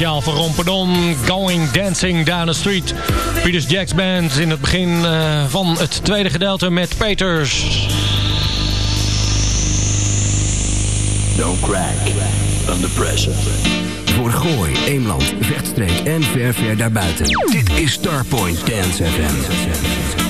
speciaal voor Romperdon, Going Dancing Down the Street. Peters Jacks Band in het begin eh, van het tweede gedeelte met Peters. Don't crack under pressure. Voor Gooi, Eemland, Vechtstreek en ver ver daarbuiten. Dit is Starpoint Dance FM.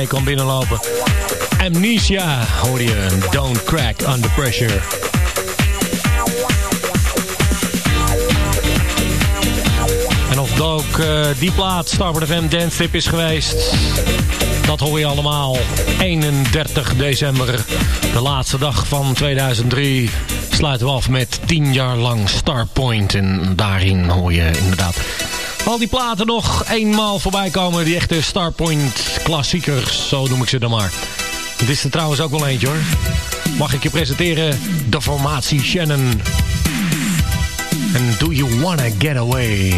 Mee kwam binnenlopen. Amnesia hoor je. Don't crack under pressure. En of ook uh, die plaat Starboard FM Dance Tip is geweest... dat hoor je allemaal. 31 december, de laatste dag van 2003... sluiten we af met 10 jaar lang Starpoint. En daarin hoor je inderdaad al die platen nog eenmaal voorbij komen. Die echte Starpoint klassiekers, zo noem ik ze dan maar. Dit is er trouwens ook wel eentje hoor. Mag ik je presenteren? De formatie Shannon. En Do You Wanna Get Away?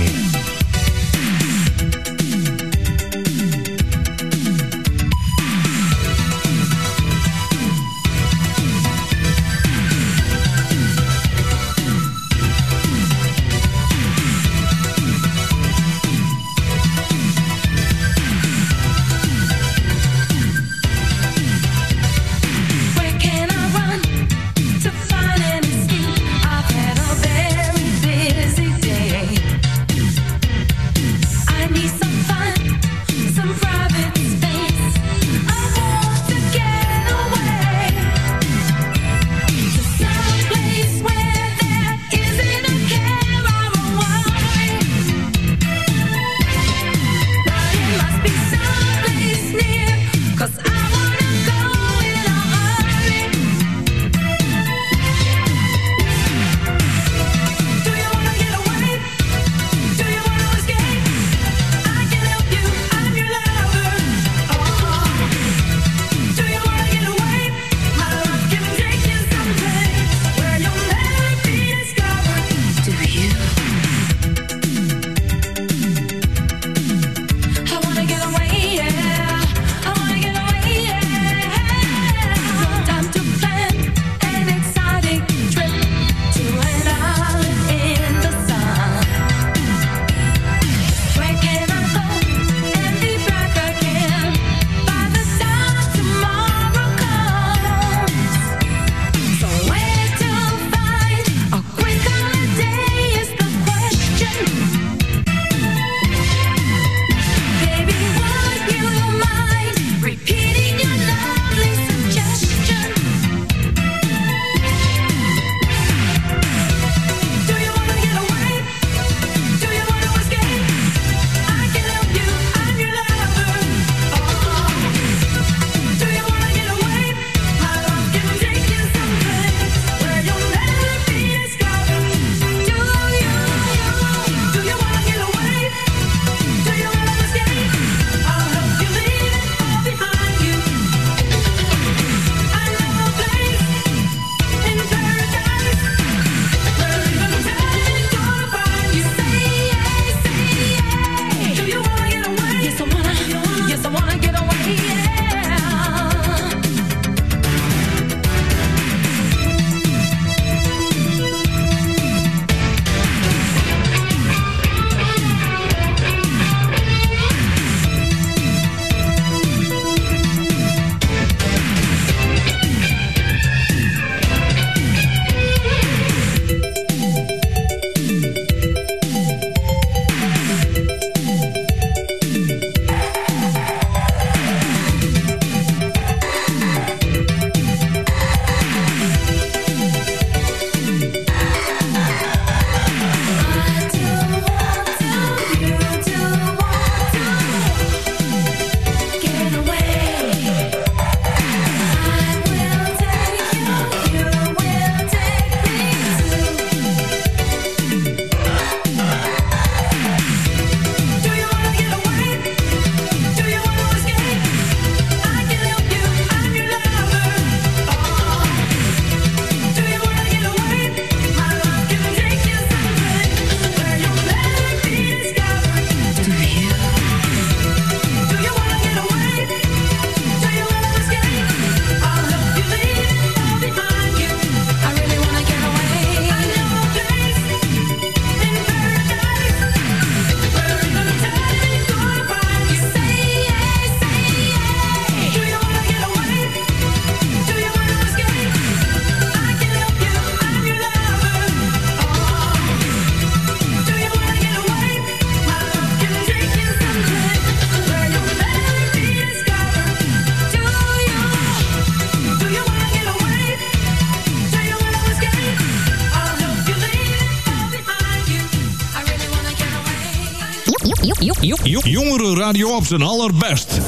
Jongere radio op zijn allerbest.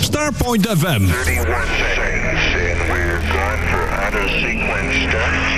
Starpoint FM. 31 seconds and we're gone for auto sequence stuff.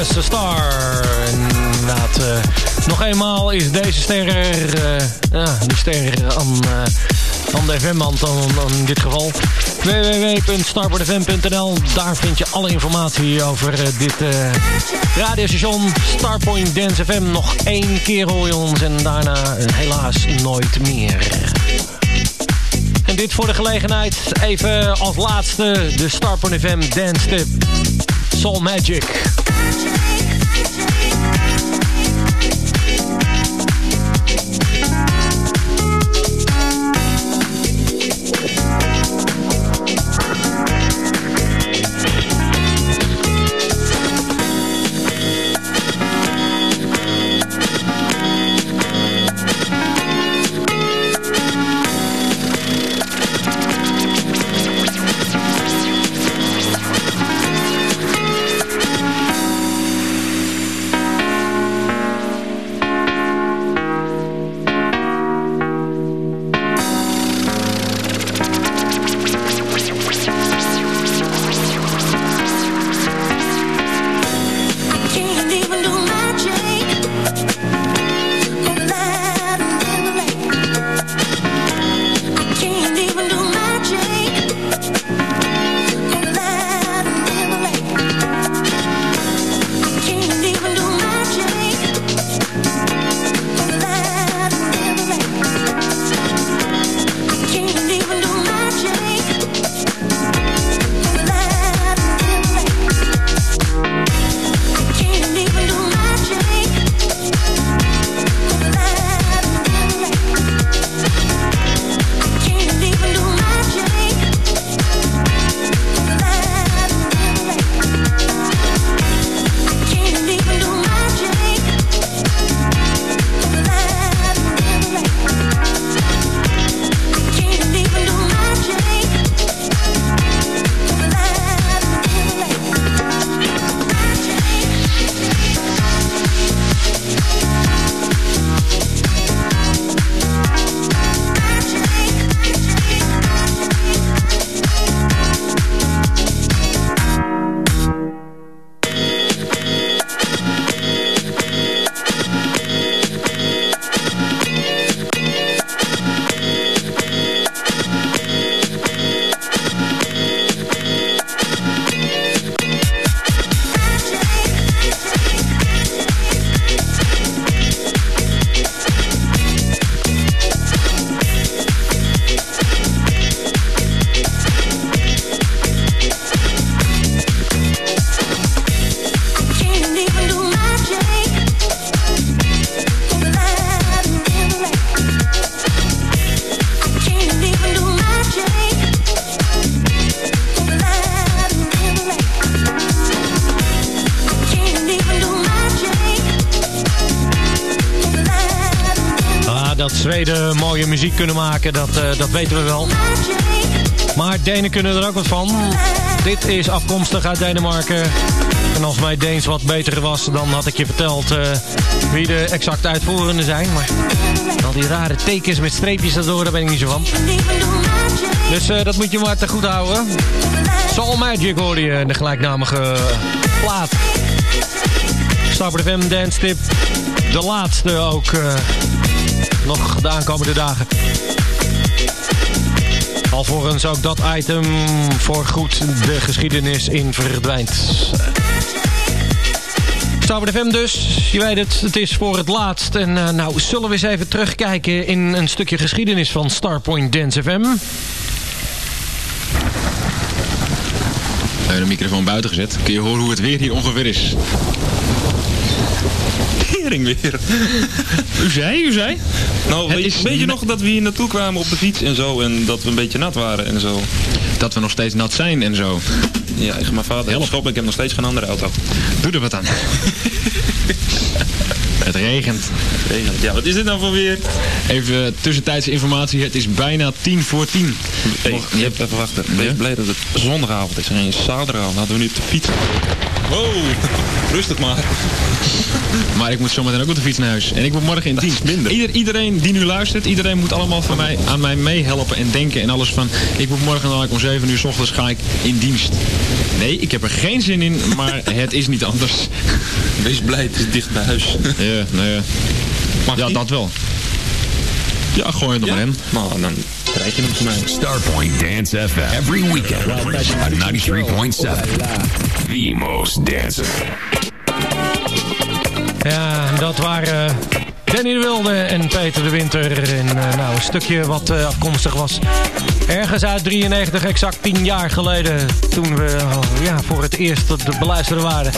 A Star. Inderdaad, eh, nog eenmaal is deze ster er, eh, de ster aan, eh, aan de FM-band dan, dan in dit geval. www.starboardfm.nl Daar vind je alle informatie over dit radiostation Starpoint Dance FM. Nog één keer hoor je ons en daarna helaas nooit meer. En dit voor de gelegenheid. Even als laatste de Starpoint FM Dance Tip. Soul Magic. Kunnen maken, dat, eh, dat weten we wel. Maar Denen kunnen er ook wat van. Dit is afkomstig uit Denemarken. En als mij Deens wat beter was, dan had ik je verteld eh, wie de exacte uitvoerenden zijn. Maar al die rare tekens met streepjes erdoor, daar ben ik niet zo van. Dus eh, dat moet je maar te goed houden. Soul Magic hoorde je, de gelijknamige plaat. Starboard FM Dance Tip. De laatste ook nog de aankomende dagen. Alvorens ook dat item voor goed de geschiedenis in verdwijnt. Starboard FM dus, je weet het, het is voor het laatst. En eh, nou, zullen we eens even terugkijken in een stukje geschiedenis van Starpoint Dance FM. De microfoon buiten gezet. Kun je horen hoe het weer hier ongeveer is? Tering weer. U zei, u zei? Nou, weet, is weet je nog dat we hier naartoe kwamen op de fiets en zo en dat we een beetje nat waren en zo? Dat we nog steeds nat zijn en zo. Ja, ik mijn vader helpen. Schop, ik heb nog steeds geen andere auto. Doe er wat aan. het regent. Regent. Ja, wat is dit nou voor weer? Even tussentijdse informatie. Het is bijna tien voor tien. Hey, je hebt even wachten. Ben je blij dat het zondagavond is en geen zaterdagavond? Hadden we nu op de fiets. Wow, rustig maar. Maar ik moet zometeen ook op de fiets naar huis. En ik moet morgen in dienst. minder. Ieder, iedereen die nu luistert, iedereen moet allemaal van mij, aan mij meehelpen en denken en alles van... Ik moet morgen dadelijk om 7 uur s ochtends ga ik in dienst. Nee, ik heb er geen zin in, maar het is niet anders. Wees blij, het is dicht bij huis. Ja, nou ja. Mag Ja, dat wel. Ja, gooi het nog Ja? maar in. Maar dan krijg je hem mij. Starpoint Dance FM. Every weekend on 93.7. The most danceable. Ja, dat waren Danny de Wilde en Peter de Winter. En eh, nou, een stukje wat eh, afkomstig was. Ergens uit 93, exact 10 jaar geleden. Toen we oh, ja, voor het eerst te beluisteren waren.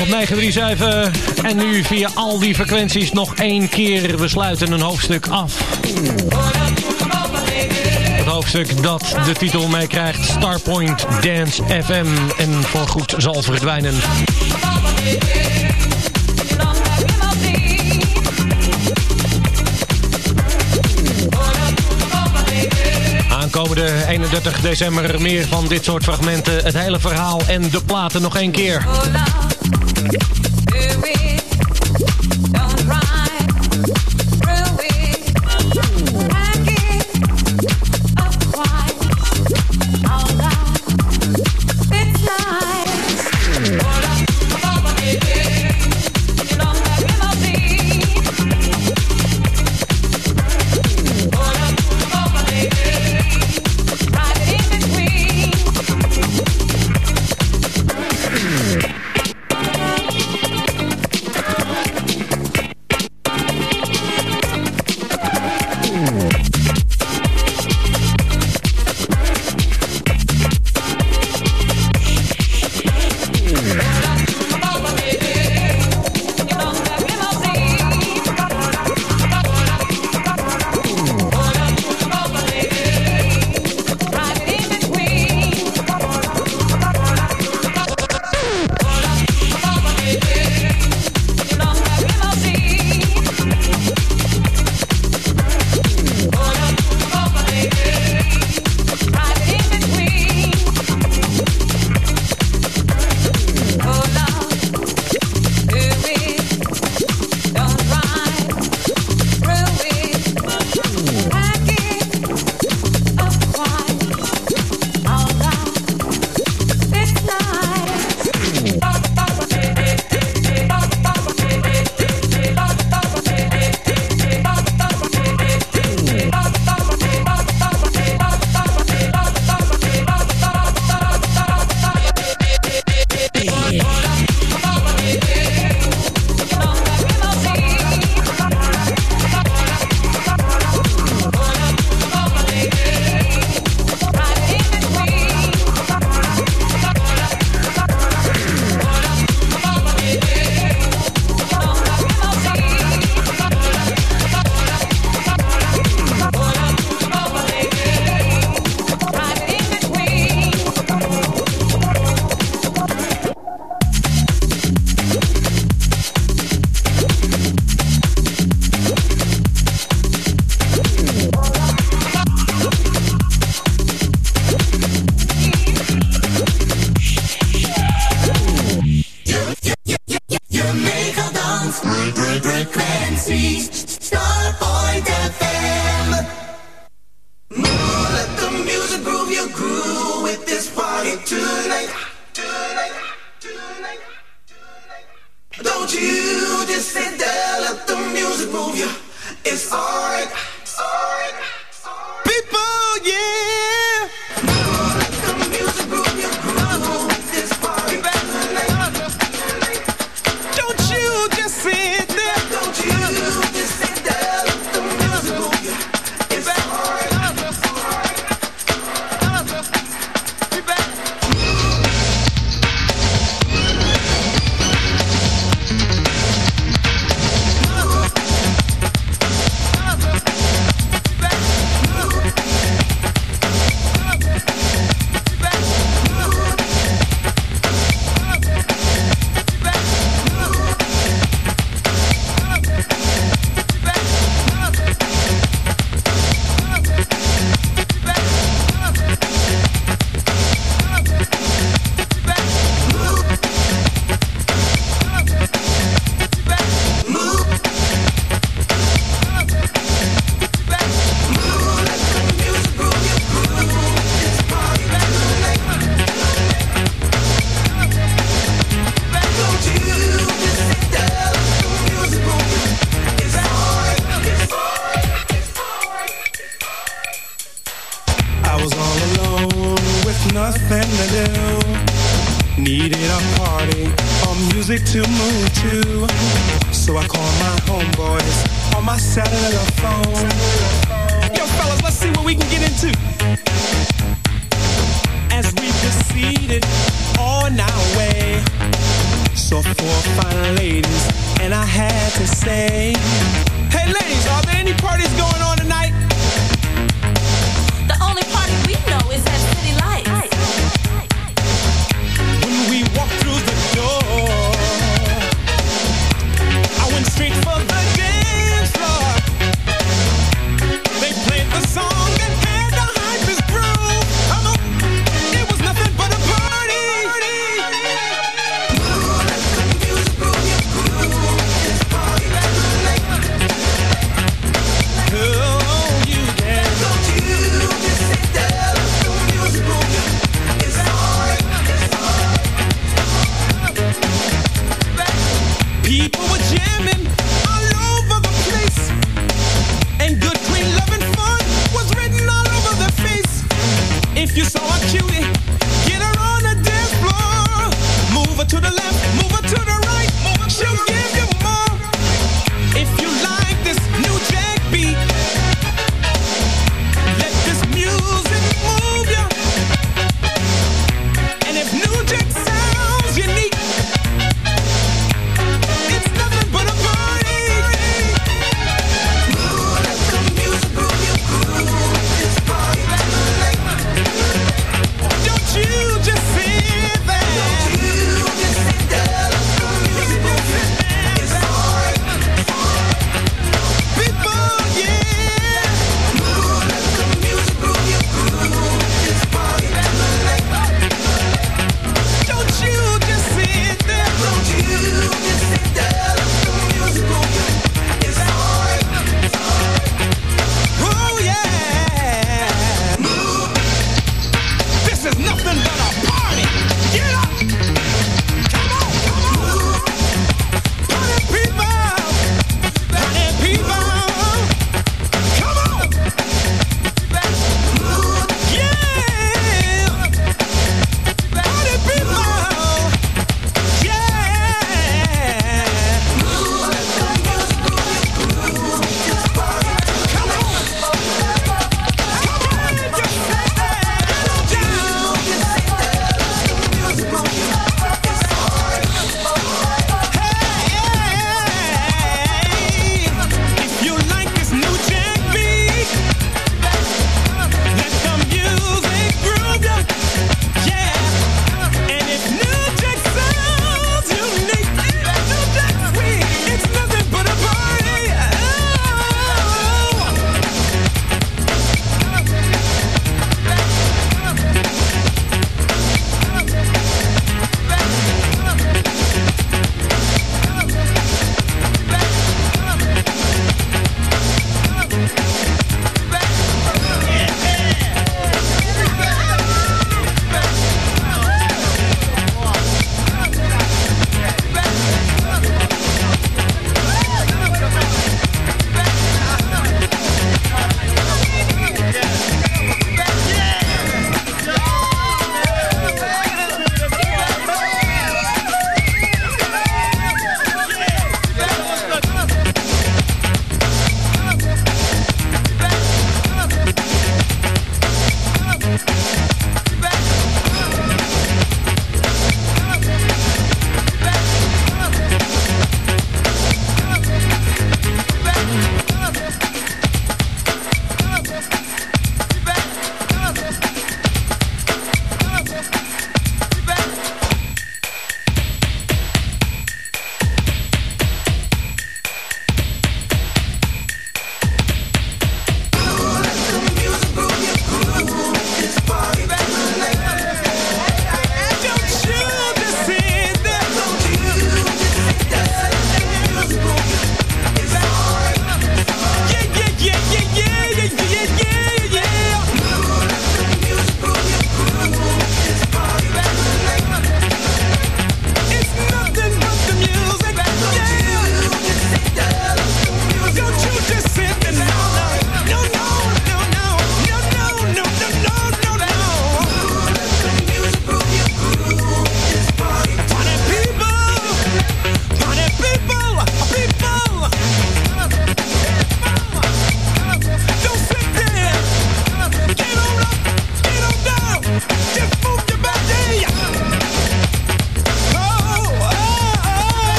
Op 937 en nu via al die frequenties nog één keer. We sluiten een hoofdstuk af. Hoofdstuk dat de titel meekrijgt Starpoint Dance FM en voorgoed zal verdwijnen. Aankomende 31 december meer van dit soort fragmenten. Het hele verhaal en de platen nog één keer.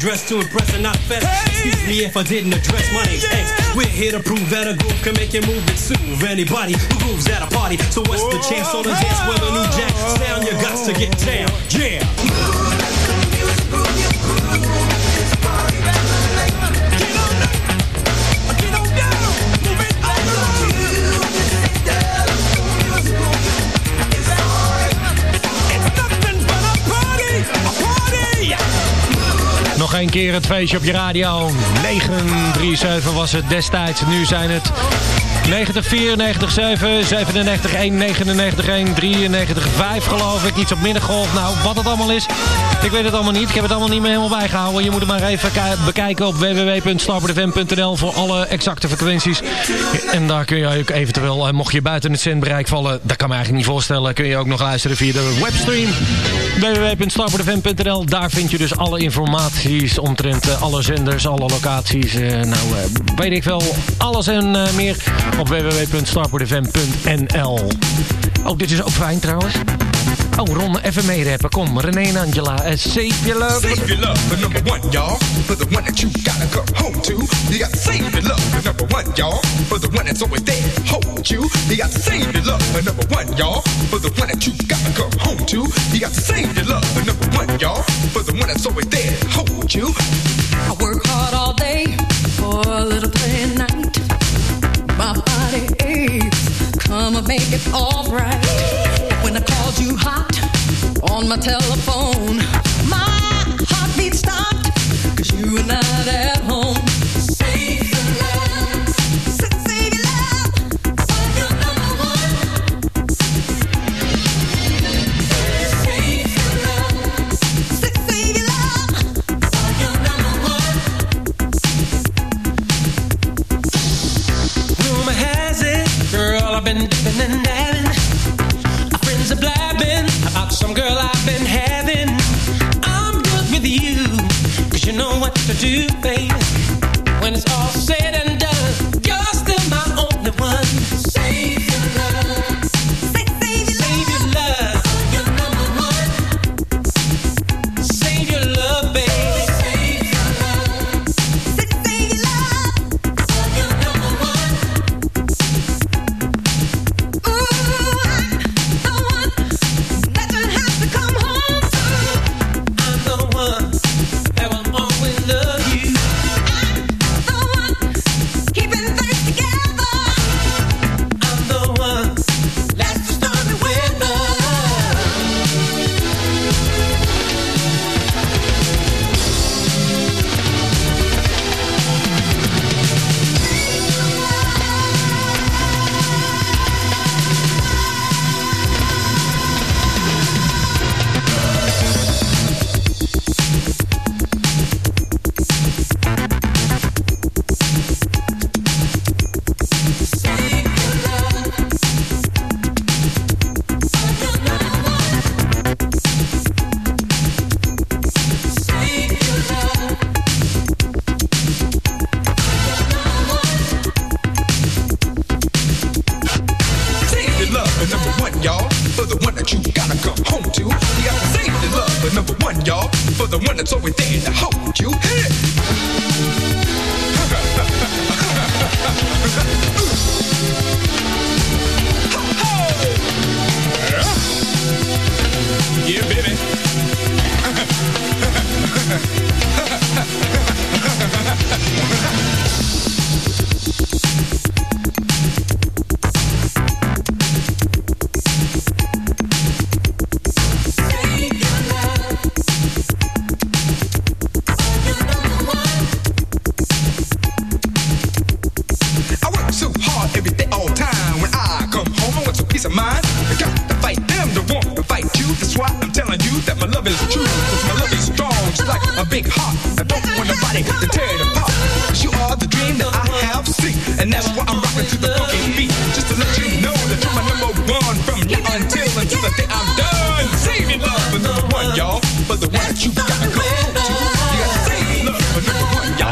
Dressed to impress and not fest. Excuse me if I didn't address my name's X. We're here to prove that a groove can make you move and soothe anybody who grooves at a party. So what's the chance on the dance with a new jack sound? your got to get down. Yeah. Een keer het feestje op je radio. 937 was het destijds. Nu zijn het 90 4, 90 7, 97 1, 99 1, 93 5 geloof ik. Iets op middengolf. Nou, wat het allemaal is, ik weet het allemaal niet. Ik heb het allemaal niet meer helemaal bijgehouden. Je moet het maar even bekijken op www.starboardfm.nl voor alle exacte frequenties. En daar kun je ook eventueel, eh, mocht je buiten het zendbereik vallen, dat kan me eigenlijk niet voorstellen, kun je ook nog luisteren via de webstream www.starboardfm.nl. Daar vind je dus alle informaties omtrent eh, alle zenders, alle locaties. eh, nou, weet ik wel, alles en meer op www.starboardfm.nl. Oh, dit is ook fijn trouwens. Oh, Ron, even meerappen. Kom, René en Angela. Uh, save your love. Save your love for number one, y'all. For the one that you gotta come home to. You got to save your love for number one, y'all. For the one that's always there, hold you. You got to save your love for number one, y'all. For the one that you gotta come home to. You got to save your love for number one, y'all. For the one that's always there, hold you. I work hard all day for a little play at night. My body aches. Come and make it alright. When I called you hot on my telephone, my heartbeat stopped. Cause you were not at home. Some girl I've been having. I'm good with you, cause you know what to do, baby. When it's all said and done,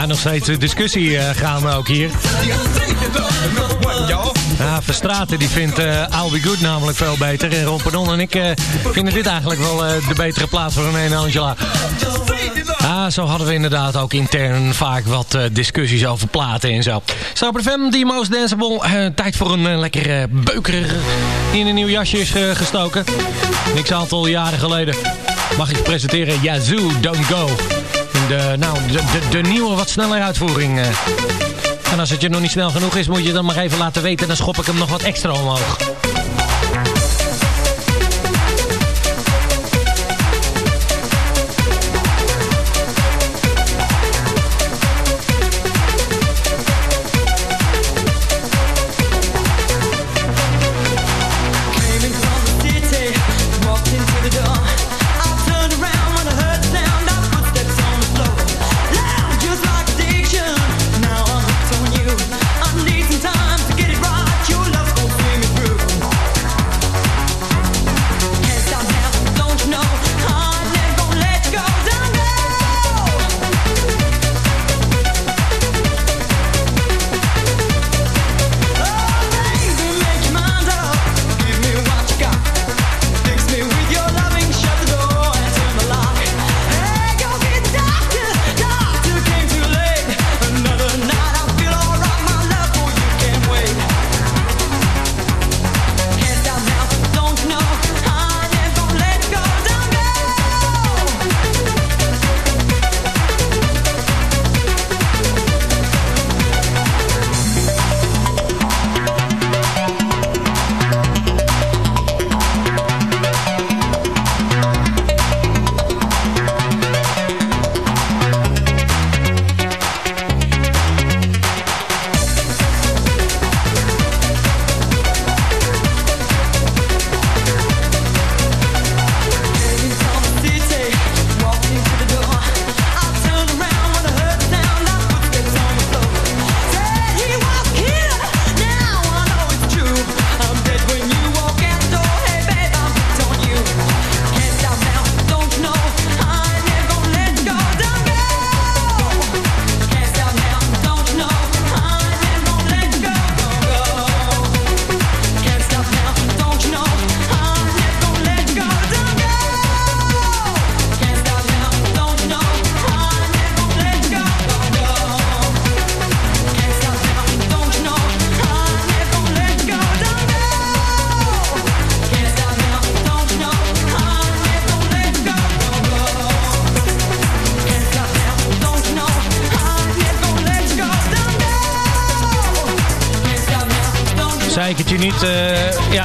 nog steeds discussie eh, gaan we ook hier. Ja, Verstraten die vindt eh I'll Be Good namelijk veel beter. En Ron Pardon en ik eh, vinden dit eigenlijk wel de betere plaats voor René en Angela. Ja, zo hadden we inderdaad ook intern vaak wat discussies over platen en zo. Stapper FM, die Most Danceable. Eh, tijd voor een eh, lekker eh, beuker in een nieuw jasje is gestoken. Niks aantal jaren geleden mag ik presenteren Yazoo Don't Go. De, nou, de, de, nieuwe wat sneller uitvoering. eh. En als het je nog niet snel genoeg is, moet je dan maar even laten weten. Dan schop ik hem nog wat extra omhoog.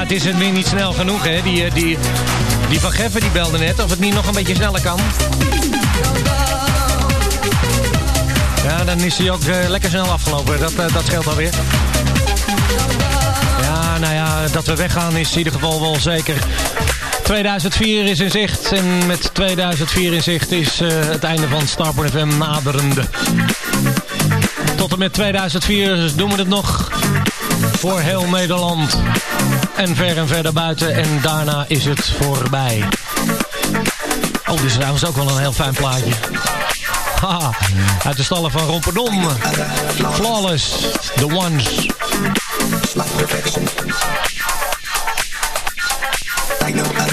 Het is weer niet snel genoeg, hè. Die, eh, die, die van Geffen die belde net of het niet nog een beetje sneller kan. Ja, dan is hij ook eh, lekker snel afgelopen. Dat, eh, dat scheelt alweer. Ja, nou ja, dat we weggaan is in ieder geval wel zeker. 2004 is in zicht. En met 2004 in zicht is het einde van Starport FM naderende. Tot en met 2004 doen we het nog voor heel Nederland. En ver en verder buiten. En daarna is het voorbij. Oh, dit is trouwens ook wel een heel fijn plaatje. Haha, uit de stallen van Romperdom. Flawless, The Ones. Like no other,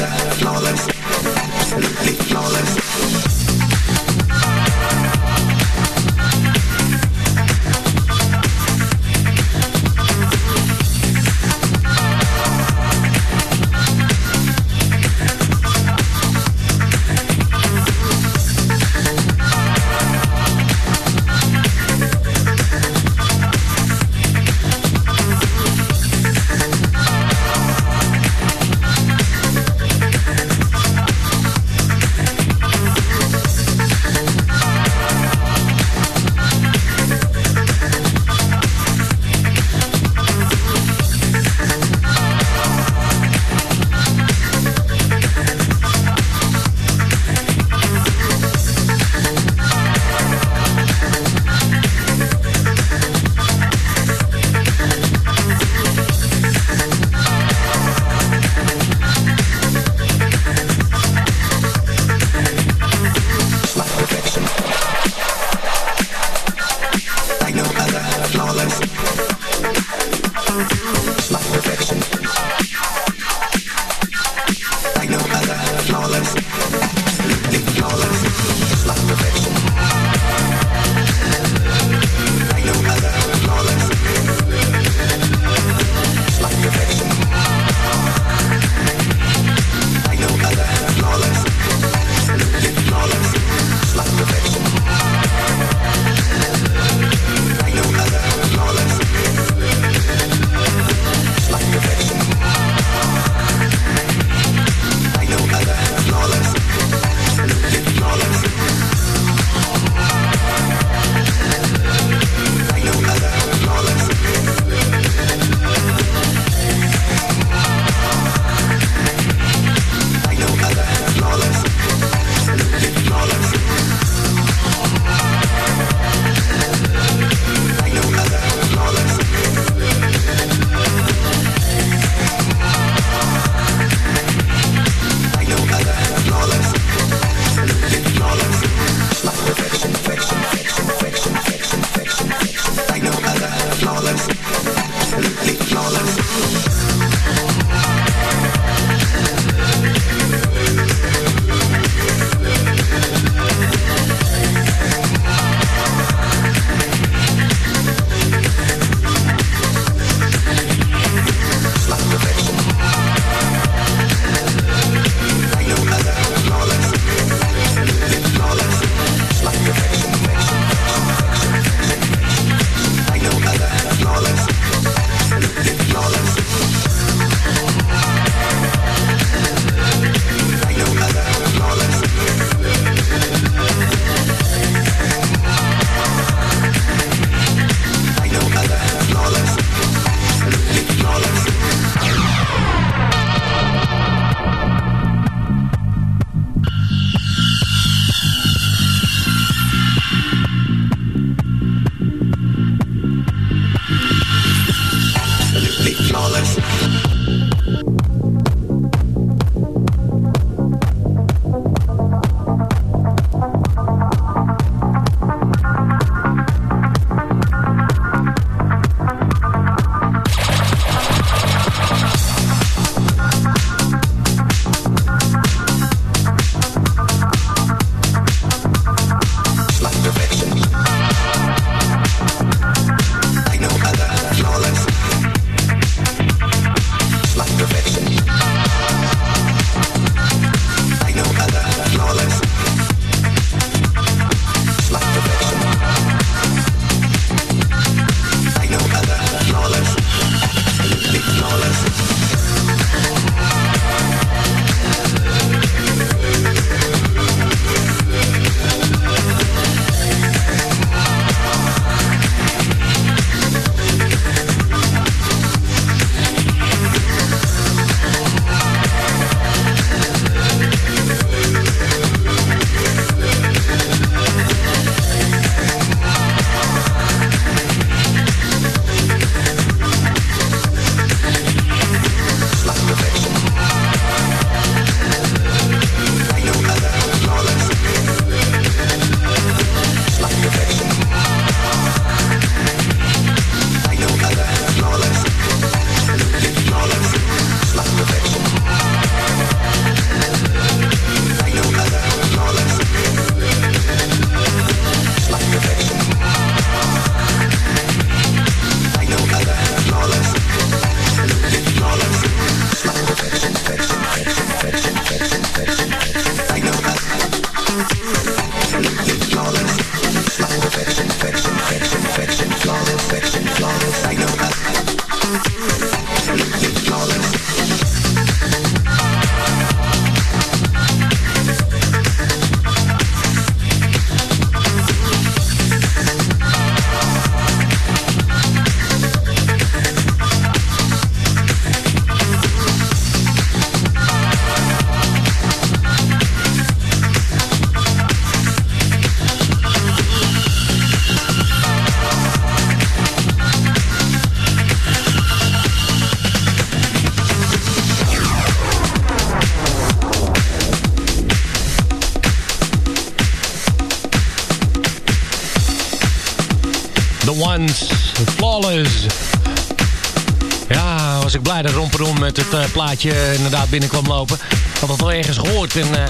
Blij dat Romperom met het eh, plaatje inderdaad binnenkwam lopen. Ik had dat al ergens gehoord. En uh,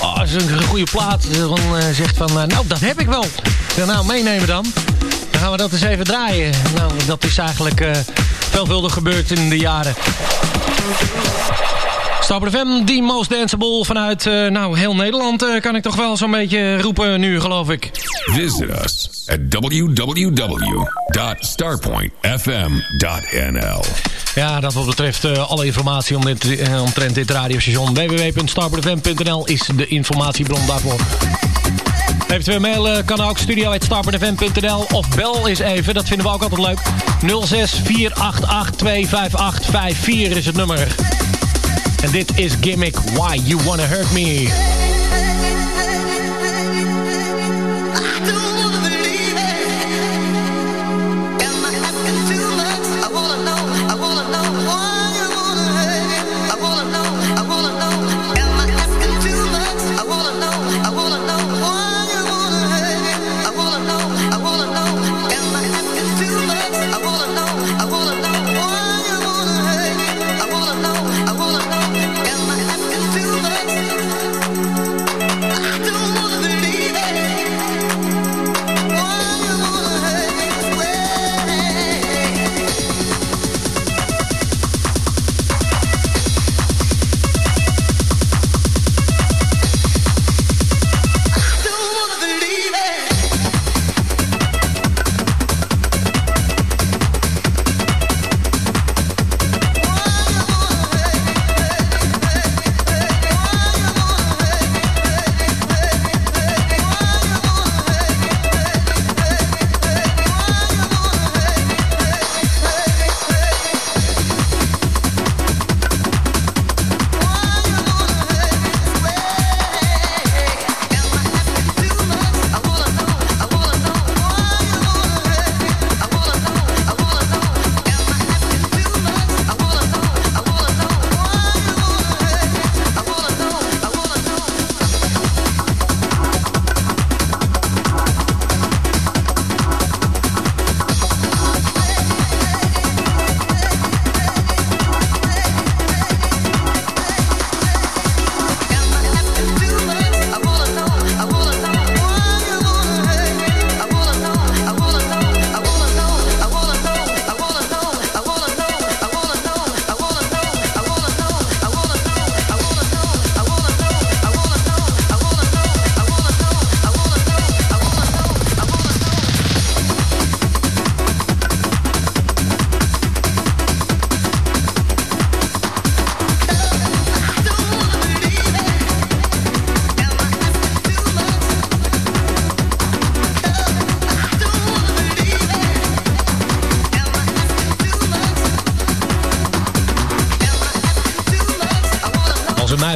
oh, als een goede plaat dan, uh, zegt van... nou, dat heb ik wel. Zeg, nou, meenemen dan. Dan gaan we dat eens even draaien. Nou, dat is eigenlijk veelvuldig gebeurd in de jaren. Stapper FM, die most danceable vanuit nou, heel Nederland kan ik toch wel zo'n beetje roepen nu, geloof ik. Visit us at www.starpointfm.nl Ja, dat wat betreft uh, alle informatie om dit, omtrent dit radiostation. www.starpointfm.nl is de informatiebron daarvoor. Eventueel mailen kan ook studio.starpointfm.nl of bel eens even, dat vinden we ook altijd leuk. 06 488 258 54 is het nummer. En dit is Gimmick Why You Wanna Hurt Me.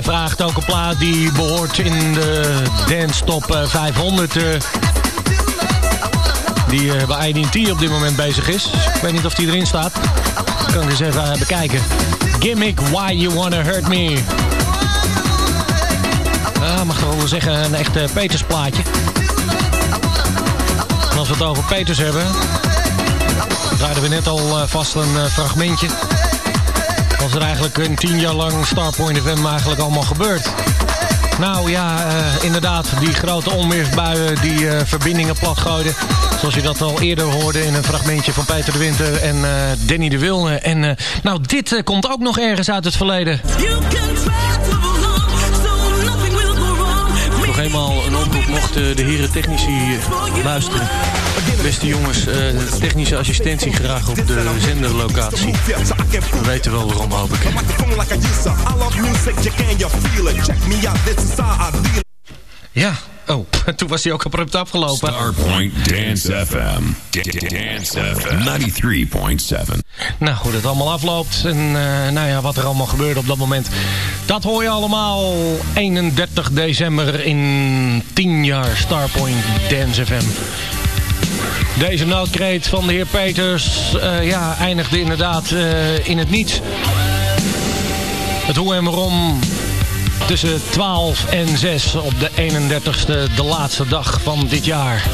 Vraagt ook een plaat die behoort in de Dance Top 500. Uh, die uh, bij IDT op dit moment bezig is. Ik weet niet of die erin staat. kan ik eens even uh, bekijken. Gimmick Why You Wanna Hurt Me. Uh, mag toch wel zeggen een echt Peters plaatje. Als we het over Peters hebben... draaiden we net al vast een fragmentje was er eigenlijk een tien jaar lang Starpoint FM eigenlijk allemaal gebeurd. Nou ja, uh, inderdaad, die grote onweersbuien die uh, verbindingen platgooiden. Zoals je dat al eerder hoorde in een fragmentje van Peter de Winter en uh, Danny de Wilne. En nou, dit komt ook nog ergens uit het verleden. Nog eenmaal een oproep mochten de heren technici luisteren. Beste jongens, uh, technische assistentie graag op de zenderlocatie. We weten wel waarom, hoop ik. Ja, oh, toen was hij ook abrupt afgelopen. Starpoint Dance FM. Dance FM 93.7. Nou, hoe het allemaal afloopt en uh, nou ja, wat er allemaal gebeurde op dat moment. Dat hoor je allemaal 31 december in 10 jaar Starpoint Dance FM. Deze noodkreet van de heer Peters uh, ja, eindigde inderdaad uh, in het niets. Het hoe en waarom tussen 12 en 6 op de 31ste, de laatste dag van dit jaar.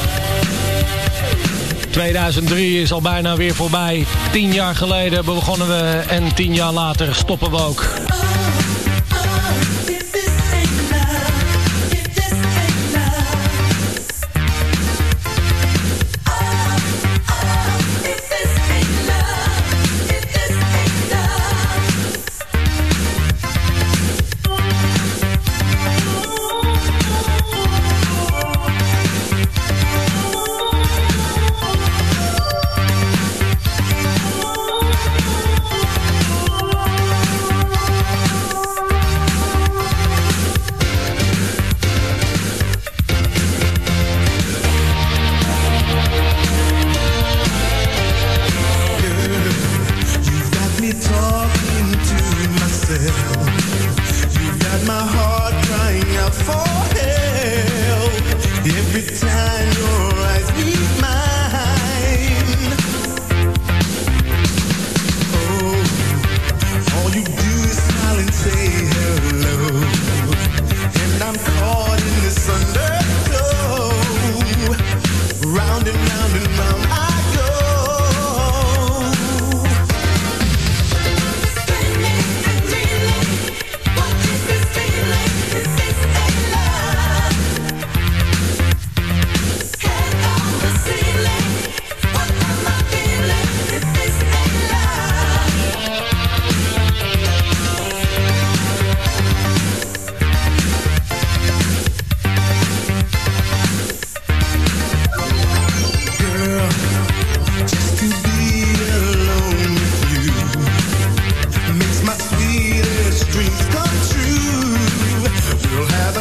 2003 is al bijna weer voorbij. Tien jaar geleden begonnen we en tien jaar later stoppen we ook.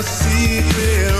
secret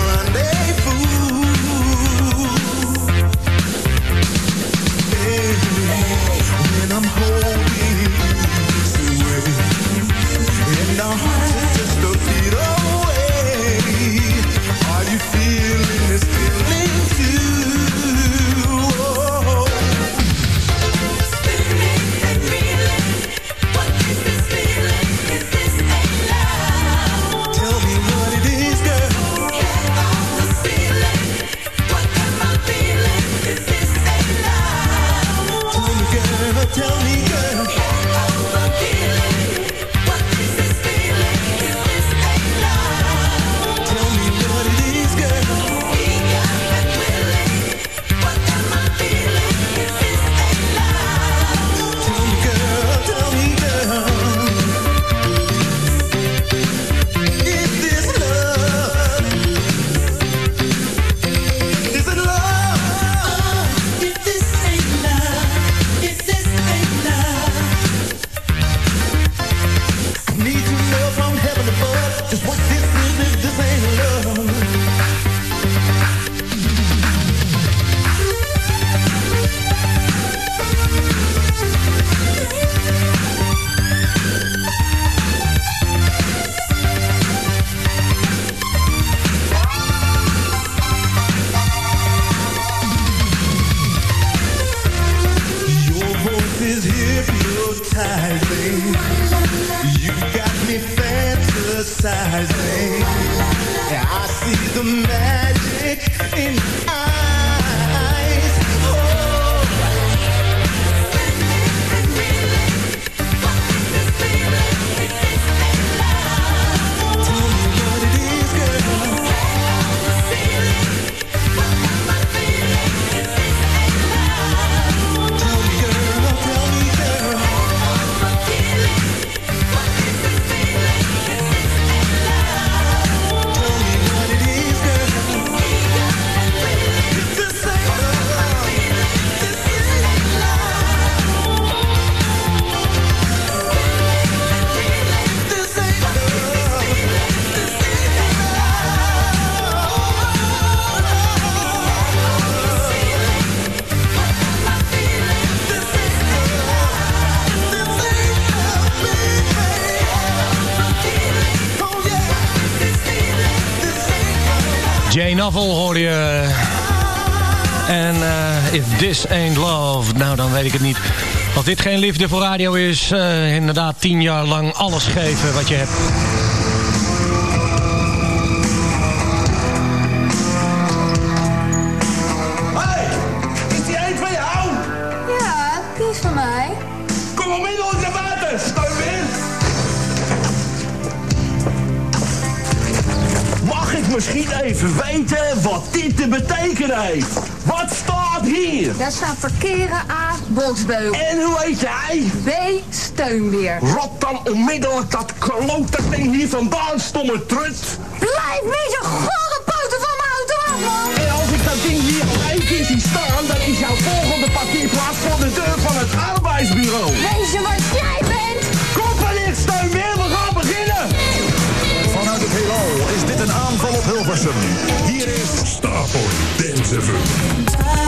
Vol hoor je. En eh, if this ain't love. Nou dan weet ik het niet. Wat dit geen liefde voor radio is. Eh, inderdaad, tien jaar lang alles geven wat je hebt. Hey! Is die één van jou? Ja, die is van mij. Kom onmiddellijk naar buiten. Stom in. Mag ik misschien even weten? Wat dit te betekenen heeft. Wat staat hier? Daar staat verkeren A. Boksbeugel. En hoe heet jij? B. Steunweer. Rot dan onmiddellijk dat klote ding hier vandaan, stomme trut. Blijf met je gore poten van mijn auto af, man! En als ik dat ding hier al één keer zie staan, dan is jouw volgende parkeerplaats voor de deur van het arbeidsbureau. Wees je wat jij dit een aanval op Hilversum. Hier is Starpoint Dance.